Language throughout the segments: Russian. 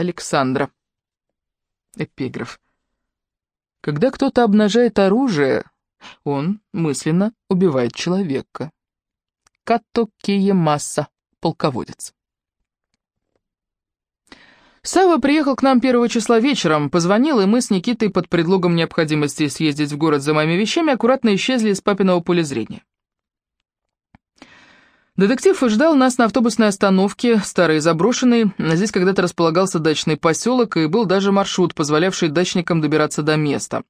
Александра. Эпиграф. Когда кто-то обнажает оружие, он мысленно убивает человека. Като Киемаса, полководец. Сава приехал к нам первого числа вечером, позвонил, и мы с Никитой под предлогом необходимости съездить в город за моими вещами аккуратно исчезли из папиного поля зрения. Детектив ждал нас на автобусной остановке, старой заброшенной. Здесь когда-то располагался дачный поселок, и был даже маршрут, позволявший дачникам добираться до места.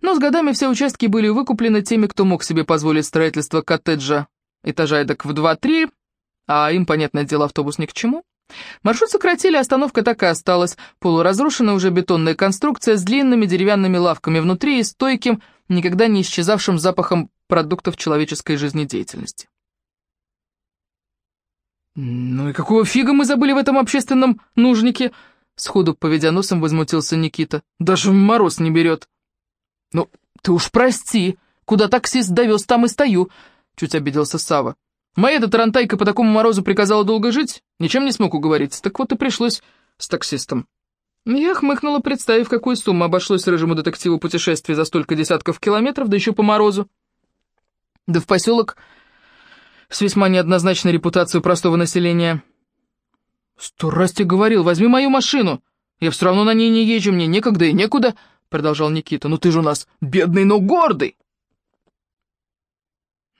Но с годами все участки были выкуплены теми, кто мог себе позволить строительство коттеджа этажа эдак в 2-3, а им, понятное дело, автобус ни к чему. Маршрут сократили, остановка так и осталась. Полуразрушенная уже бетонная конструкция с длинными деревянными лавками внутри и стойким, никогда не исчезавшим запахом продуктов человеческой жизнедеятельности. «Ну и какого фига мы забыли в этом общественном нужнике?» Сходу, поведя носом, возмутился Никита. «Даже мороз не берет». «Ну, ты уж прости, куда таксист довез, там и стою», — чуть обиделся Сава. «Моя-то тарантайка по такому морозу приказала долго жить, ничем не смог уговориться, так вот и пришлось с таксистом». Я хмыкнула, представив, какую сумму обошлось рыжему детективу путешествие за столько десятков километров, да еще по морозу. Да в поселок с весьма неоднозначной репутацией простого населения. «Сто раз тебе говорил, возьми мою машину. Я все равно на ней не езжу, мне некогда и некуда», — продолжал Никита. «Ну ты же у нас бедный, но гордый».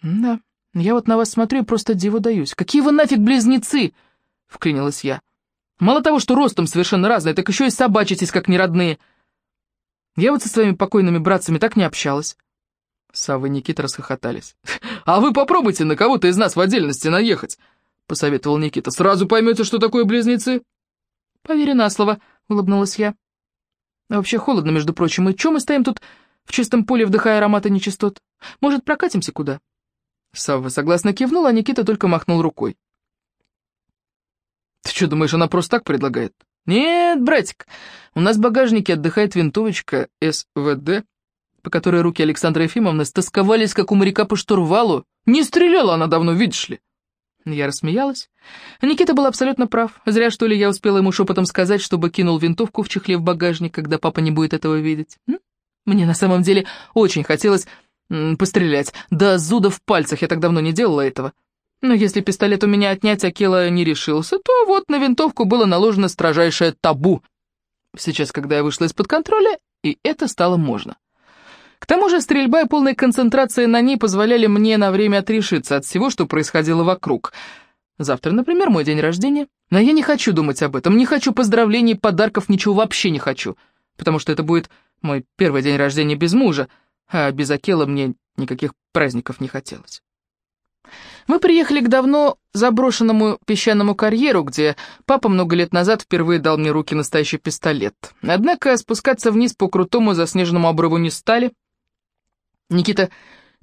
«Да, я вот на вас смотрю и просто диву даюсь. Какие вы нафиг близнецы!» — вклинилась я. «Мало того, что ростом совершенно разные, так еще и собачитесь, как неродные. Я вот со своими покойными братцами так не общалась». Савва и Никита расхохотались. «А вы попробуйте на кого-то из нас в отдельности наехать», — посоветовал Никита. «Сразу поймете, что такое близнецы». «Поверю на слово», — улыбнулась я. «Вообще холодно, между прочим, и чё мы стоим тут в чистом поле, вдыхая ароматы нечистот? Может, прокатимся куда?» Савва согласно кивнул, а Никита только махнул рукой. «Ты что, думаешь, она просто так предлагает?» «Нет, братик, у нас в багажнике отдыхает винтовочка СВД по которой руки Александры Ефимовны стосковались, как у моряка по штурвалу. Не стреляла она давно, видишь ли. Я рассмеялась. Никита был абсолютно прав. Зря, что ли, я успела ему шепотом сказать, чтобы кинул винтовку в чехле в багажник, когда папа не будет этого видеть. Мне на самом деле очень хотелось пострелять. Да зуда в пальцах, я так давно не делала этого. Но если пистолет у меня отнять Акела не решился, то вот на винтовку было наложено строжайшее табу. Сейчас, когда я вышла из-под контроля, и это стало можно. Тому же стрельба и полная концентрация на ней позволяли мне на время отрешиться от всего, что происходило вокруг. Завтра, например, мой день рождения. Но я не хочу думать об этом, не хочу поздравлений, подарков, ничего вообще не хочу. Потому что это будет мой первый день рождения без мужа, а без Акела мне никаких праздников не хотелось. Мы приехали к давно заброшенному песчаному карьеру, где папа много лет назад впервые дал мне руки настоящий пистолет. Однако спускаться вниз по крутому заснеженному обрыву не стали — Никита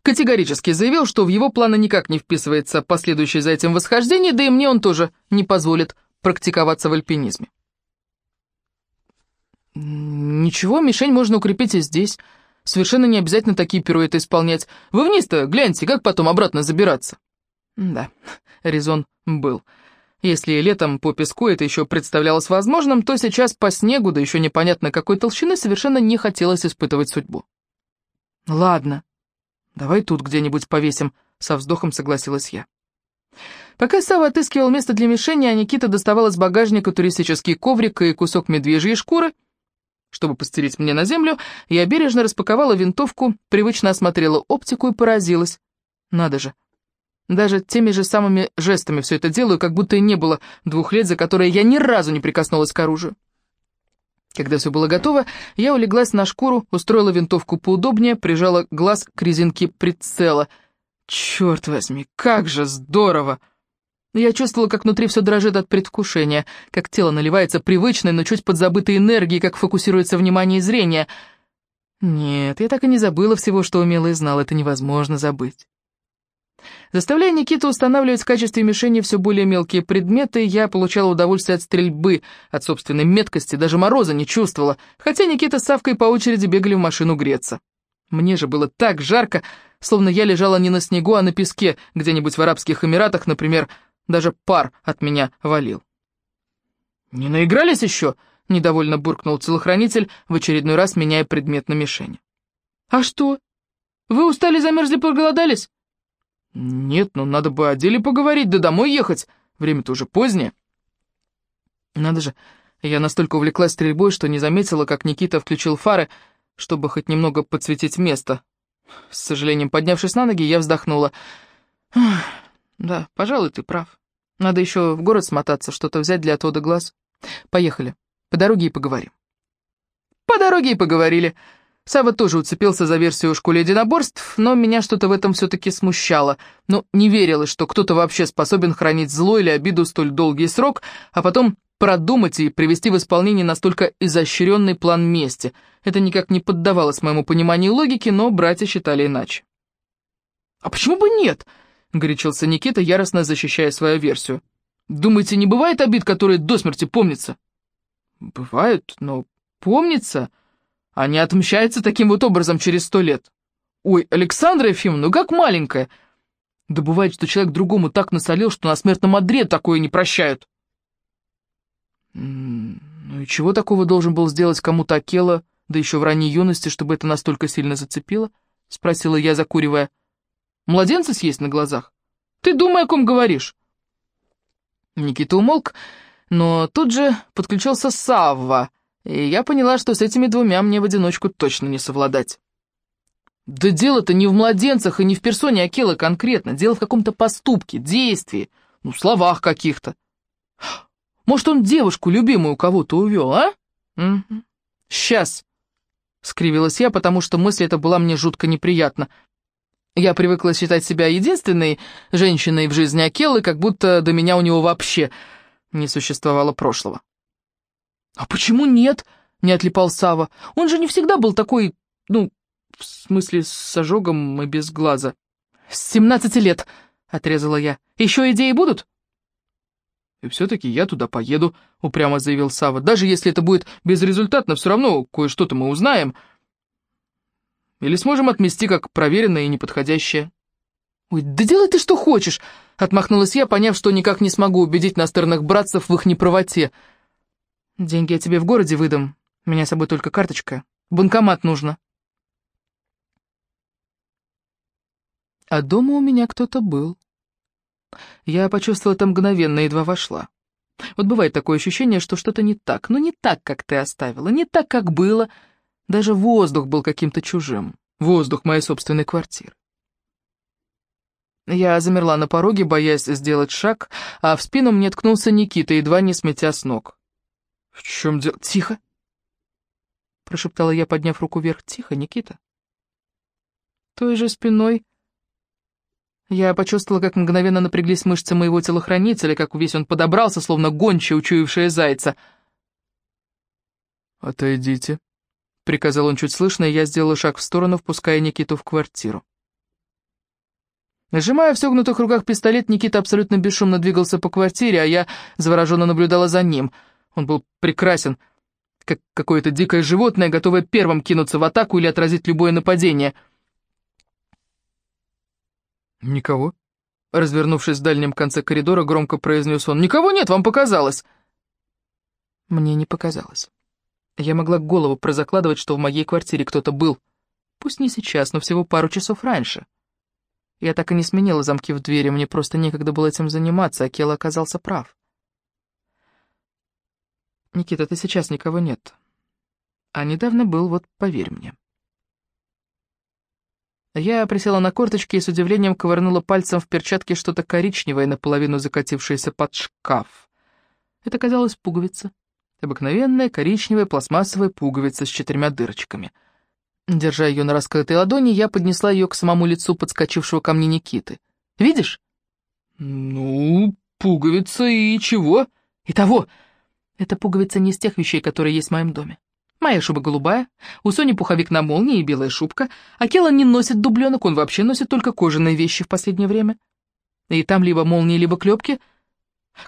категорически заявил, что в его планы никак не вписывается последующее за этим восхождение, да и мне он тоже не позволит практиковаться в альпинизме. «Ничего, мишень можно укрепить и здесь. Совершенно не обязательно такие пируэты исполнять. Вы вниз-то гляньте, как потом обратно забираться». Да, резон был. Если летом по песку это еще представлялось возможным, то сейчас по снегу, да еще непонятно какой толщины, совершенно не хотелось испытывать судьбу. «Ладно, давай тут где-нибудь повесим», — со вздохом согласилась я. Пока Сава отыскивал место для мишени, а Никита доставал из багажника туристический коврик и кусок медвежьей шкуры, чтобы постелить мне на землю, я бережно распаковала винтовку, привычно осмотрела оптику и поразилась. Надо же. Даже теми же самыми жестами все это делаю, как будто и не было двух лет, за которые я ни разу не прикоснулась к оружию. Когда все было готово, я улеглась на шкуру, устроила винтовку поудобнее, прижала глаз к резинке прицела. Черт возьми, как же здорово! Я чувствовала, как внутри все дрожит от предвкушения, как тело наливается привычной, но чуть подзабытой энергией, как фокусируется внимание и зрение. Нет, я так и не забыла всего, что умела и знала, это невозможно забыть. Заставляя Никиту устанавливать в качестве мишени все более мелкие предметы, я получала удовольствие от стрельбы, от собственной меткости, даже мороза не чувствовала, хотя Никита с Савкой по очереди бегали в машину греться. Мне же было так жарко, словно я лежала не на снегу, а на песке, где-нибудь в Арабских Эмиратах, например, даже пар от меня валил. «Не наигрались еще?» —— недовольно буркнул телохранитель, в очередной раз меняя предмет на мишени. «А что? Вы устали, замерзли, проголодались?» «Нет, ну надо бы о деле поговорить, да домой ехать. Время-то уже позднее». Надо же, я настолько увлеклась стрельбой, что не заметила, как Никита включил фары, чтобы хоть немного подсветить место. С сожалением, поднявшись на ноги, я вздохнула. «Да, пожалуй, ты прав. Надо еще в город смотаться, что-то взять для отвода глаз. Поехали». По дороге и поговорим». «По дороге и поговорили». Сава тоже уцепился за версию о школе единоборств, но меня что-то в этом все-таки смущало. Но не верилось, что кто-то вообще способен хранить зло или обиду столь долгий срок, а потом продумать и привести в исполнение настолько изощренный план мести. Это никак не поддавалось моему пониманию логики, но братья считали иначе. «А почему бы нет?» — горячился Никита, яростно защищая свою версию. «Думаете, не бывает обид, которые до смерти помнятся?» Бывают, но помнится, а не отмщается таким вот образом через сто лет. Ой, Александра Ефимовна, ну как маленькая. Да бывает, что человек другому так насолил, что на смертном одре такое не прощают. Ну и чего такого должен был сделать кому-то Акела, да еще в ранней юности, чтобы это настолько сильно зацепило? Спросила я, закуривая. Младенца съесть на глазах? Ты думай, о ком говоришь. Никита умолк, но тут же подключился Савва, и я поняла, что с этими двумя мне в одиночку точно не совладать. Да дело-то не в младенцах и не в персоне Акела конкретно, дело в каком-то поступке, действии, ну, словах каких-то. Может, он девушку любимую кого-то увел, а? Сейчас, скривилась я, потому что мысль эта была мне жутко неприятна. Я привыкла считать себя единственной женщиной в жизни Акелы, как будто до меня у него вообще не существовало прошлого. «А почему нет?» — не отлипал Сава. «Он же не всегда был такой, ну, в смысле, с ожогом и без глаза». «С семнадцати лет!» — отрезала я. «Еще идеи будут?» «И все-таки я туда поеду», — упрямо заявил Сава. «Даже если это будет безрезультатно, все равно кое-что-то мы узнаем. Или сможем отмести как проверенное и неподходящее». «Ой, да делай ты что хочешь!» — отмахнулась я, поняв, что никак не смогу убедить настырных братцев в их неправоте. «Деньги я тебе в городе выдам. У меня с собой только карточка. Банкомат нужно». А дома у меня кто-то был. Я почувствовала это мгновенно, едва вошла. Вот бывает такое ощущение, что что-то не так, но не так, как ты оставила, не так, как было. Даже воздух был каким-то чужим. Воздух моей собственной квартиры. Я замерла на пороге, боясь сделать шаг, а в спину мне ткнулся Никита, едва не сметя с ног. «В чем дело? Тихо!» Прошептала я, подняв руку вверх. «Тихо, Никита!» Той же спиной я почувствовала, как мгновенно напряглись мышцы моего телохранителя, как весь он подобрался, словно гончая, учуявшая зайца. «Отойдите», — приказал он чуть слышно, и я сделала шаг в сторону, впуская Никиту в квартиру. Нажимая в согнутых руках пистолет, Никита абсолютно бесшумно двигался по квартире, а я завороженно наблюдала за ним. Он был прекрасен, как какое-то дикое животное, готовое первым кинуться в атаку или отразить любое нападение. «Никого?» Развернувшись в дальнем конце коридора, громко произнес он. «Никого нет, вам показалось!» Мне не показалось. Я могла голову прозакладывать, что в моей квартире кто-то был. Пусть не сейчас, но всего пару часов раньше. Я так и не сменила замки в двери, мне просто некогда было этим заниматься, а Кела оказался прав. «Никита, ты сейчас никого нет. А недавно был, вот поверь мне». Я присела на корточки и с удивлением ковырнула пальцем в перчатке что-то коричневое, наполовину закатившееся под шкаф. Это казалось пуговица. Обыкновенная коричневая пластмассовая пуговица с четырьмя дырочками — Держа ее на раскрытой ладони, я поднесла ее к самому лицу подскочившего ко мне Никиты. «Видишь?» «Ну, пуговица и чего?» «И того. Это пуговица не из тех вещей, которые есть в моем доме. Моя шуба голубая, у Сони пуховик на молнии и белая шубка, а Келлан не носит дубленок, он вообще носит только кожаные вещи в последнее время. И там либо молнии, либо клепки.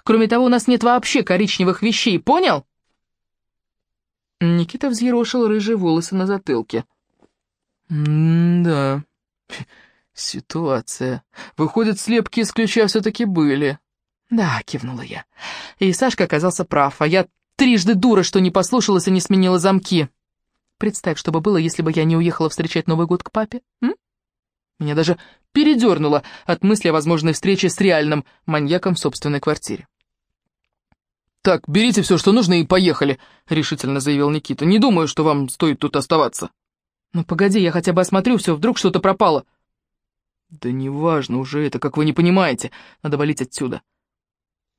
Кроме того, у нас нет вообще коричневых вещей, понял?» Никита взъерошил рыжие волосы на затылке. «Да, ситуация. Выходит, слепки из ключа все-таки были». «Да», — кивнула я. И Сашка оказался прав, а я Трижды дура, что не послушалась и не сменила замки. Представь, что бы было, если бы я не уехала встречать Новый год к папе. М? Меня даже передернуло от мысли о возможной встрече с реальным маньяком в собственной квартире. «Так, берите все, что нужно, и поехали», — решительно заявил Никита. «Не думаю, что вам стоит тут оставаться». «Ну погоди, я хотя бы осмотрю все, вдруг что-то пропало». «Да неважно уже это, как вы не понимаете. Надо валить отсюда».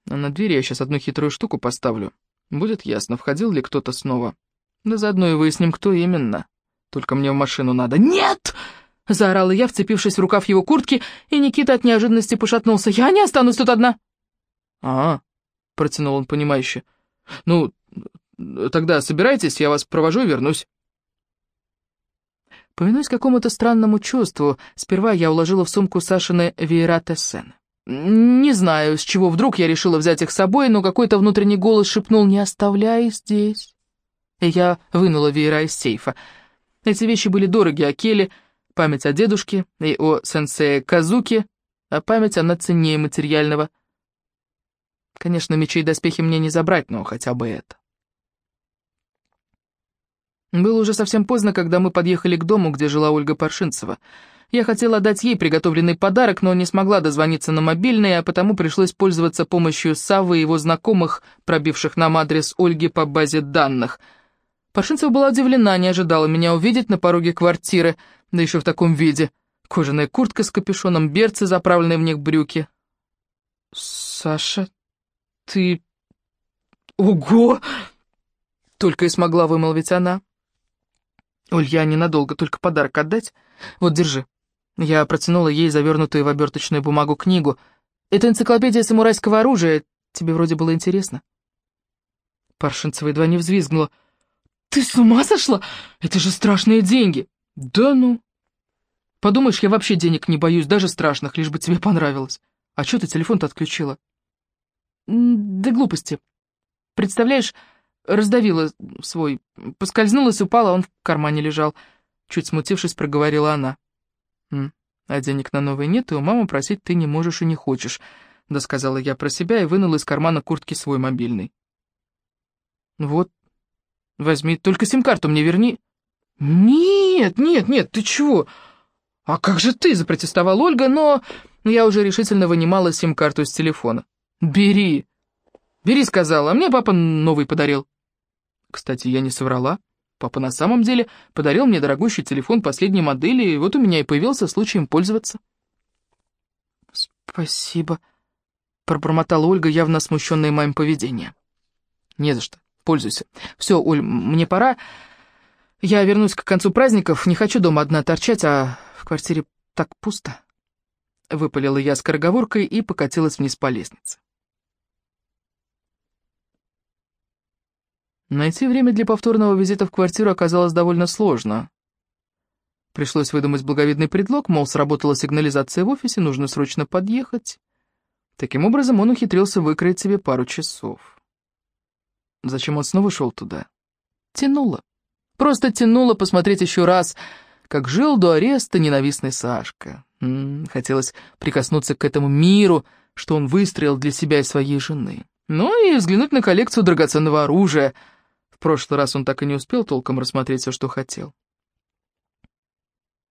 А на двери я сейчас одну хитрую штуку поставлю. Будет ясно, входил ли кто-то снова. Да заодно и выясним, кто именно. Только мне в машину надо. «Нет!» — заорала я, вцепившись в рукав его куртки, и Никита от неожиданности пошатнулся. «Я не останусь тут одна!» «А, — протянул он понимающе. «Ну, тогда собирайтесь, я вас провожу и вернусь». Повинуясь какому-то странному чувству, сперва я уложила в сумку Сашины веера Тессен. Не знаю, с чего вдруг я решила взять их с собой, но какой-то внутренний голос шепнул «Не оставляй здесь». И я вынула веера из сейфа. Эти вещи были дороги Акеле, память о дедушке и о сенсее Казуке, а память она ценнее материального — Конечно, мечи и доспехи мне не забрать, но хотя бы это. Было уже совсем поздно, когда мы подъехали к дому, где жила Ольга Паршинцева. Я хотела дать ей приготовленный подарок, но не смогла дозвониться на мобильный, а потому пришлось пользоваться помощью Савы и его знакомых, пробивших нам адрес Ольги по базе данных. Паршинцева была удивлена, не ожидала меня увидеть на пороге квартиры, да еще в таком виде. Кожаная куртка с капюшоном, берцы, заправленные в них брюки. «Саша, «Ты... Ого!» — только и смогла вымолвить она. «Оль, я ненадолго, только подарок отдать. Вот, держи». Я протянула ей завернутую в оберточную бумагу книгу. «Это энциклопедия самурайского оружия. Тебе вроде было интересно». Паршинцева едва не взвизгнула. «Ты с ума сошла? Это же страшные деньги!» «Да ну!» «Подумаешь, я вообще денег не боюсь, даже страшных, лишь бы тебе понравилось. А что ты телефон-то отключила?» Да глупости. Представляешь, раздавила свой, поскользнулась, упала, он в кармане лежал. Чуть смутившись, проговорила она. «А денег на новые нет, и у мамы просить ты не можешь и не хочешь», — досказала я про себя и вынула из кармана куртки свой мобильный. «Вот, возьми, только сим-карту мне верни». «Нет, нет, нет, ты чего? А как же ты?» — запротестовала Ольга, но я уже решительно вынимала сим-карту из телефона. «Бери! Бери!» — сказала, а мне папа новый подарил. Кстати, я не соврала. Папа на самом деле подарил мне дорогущий телефон последней модели, и вот у меня и появился случай им пользоваться. «Спасибо», — пробормотала Ольга, явно смущенная моим поведением. «Не за что. Пользуйся. Все, Оль, мне пора. Я вернусь к концу праздников. Не хочу дома одна торчать, а в квартире так пусто». Выпалила я скороговоркой и покатилась вниз по лестнице. Найти время для повторного визита в квартиру оказалось довольно сложно. Пришлось выдумать благовидный предлог, мол, сработала сигнализация в офисе, нужно срочно подъехать. Таким образом, он ухитрился выкроить себе пару часов. Зачем он снова шел туда? Тянуло. Просто тянуло посмотреть еще раз, как жил до ареста ненавистный Сашка. М -м, хотелось прикоснуться к этому миру, что он выстроил для себя и своей жены. Ну и взглянуть на коллекцию драгоценного оружия — прошлый раз он так и не успел толком рассмотреть все, что хотел.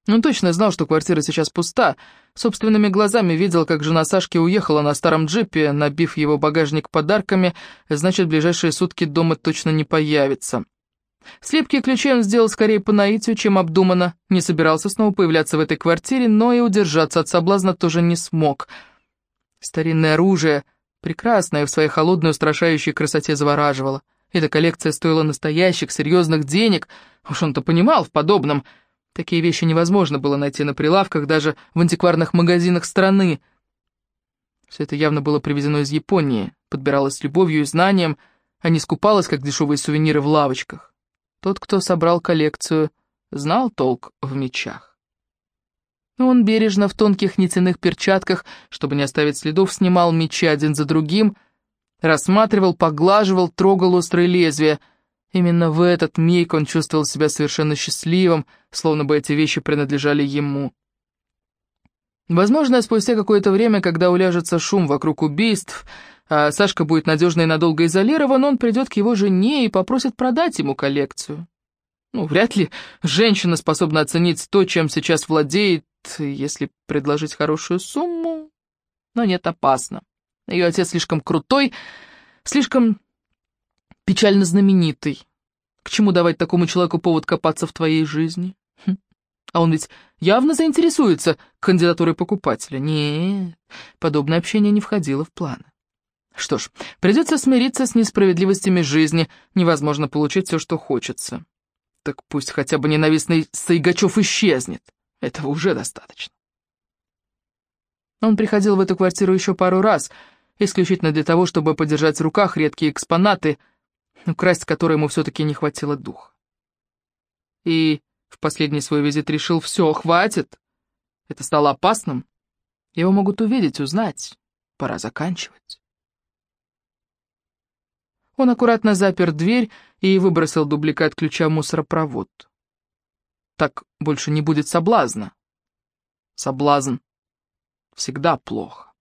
Он точно знал, что квартира сейчас пуста. Собственными глазами видел, как жена Сашки уехала на старом джипе, набив его багажник подарками, значит, ближайшие сутки дома точно не появится. Слепки ключей он сделал скорее по наитию, чем обдуманно. Не собирался снова появляться в этой квартире, но и удержаться от соблазна тоже не смог. Старинное оружие, прекрасное в своей холодной устрашающей красоте, завораживало. Эта коллекция стоила настоящих, серьезных денег. Уж он-то понимал в подобном. Такие вещи невозможно было найти на прилавках, даже в антикварных магазинах страны. Все это явно было привезено из Японии, подбиралось с любовью и знанием, а не скупалось, как дешевые сувениры в лавочках. Тот, кто собрал коллекцию, знал толк в мечах. Он бережно в тонких нитяных перчатках, чтобы не оставить следов, снимал мечи один за другим — Рассматривал, поглаживал, трогал острые лезвия. Именно в этот миг он чувствовал себя совершенно счастливым, словно бы эти вещи принадлежали ему. Возможно, спустя какое-то время, когда уляжется шум вокруг убийств, а Сашка будет надежно и надолго изолирован, он придет к его жене и попросит продать ему коллекцию. Ну, вряд ли женщина способна оценить то, чем сейчас владеет, если предложить хорошую сумму. Но нет, опасно. Ее отец слишком крутой, слишком печально знаменитый. К чему давать такому человеку повод копаться в твоей жизни? Хм. А он ведь явно заинтересуется кандидатурой покупателя. Нет, подобное общение не входило в планы. Что ж, придется смириться с несправедливостями жизни, невозможно получить все, что хочется. Так пусть хотя бы ненавистный Сайгачев исчезнет. Этого уже достаточно. Он приходил в эту квартиру еще пару раз, исключительно для того, чтобы подержать в руках редкие экспонаты, украсть которые ему все-таки не хватило духа. И в последний свой визит решил, все, хватит. Это стало опасным. Его могут увидеть, узнать. Пора заканчивать. Он аккуратно запер дверь и выбросил дубликат ключа в мусоропровод. Так больше не будет соблазна. Соблазн всегда плохо.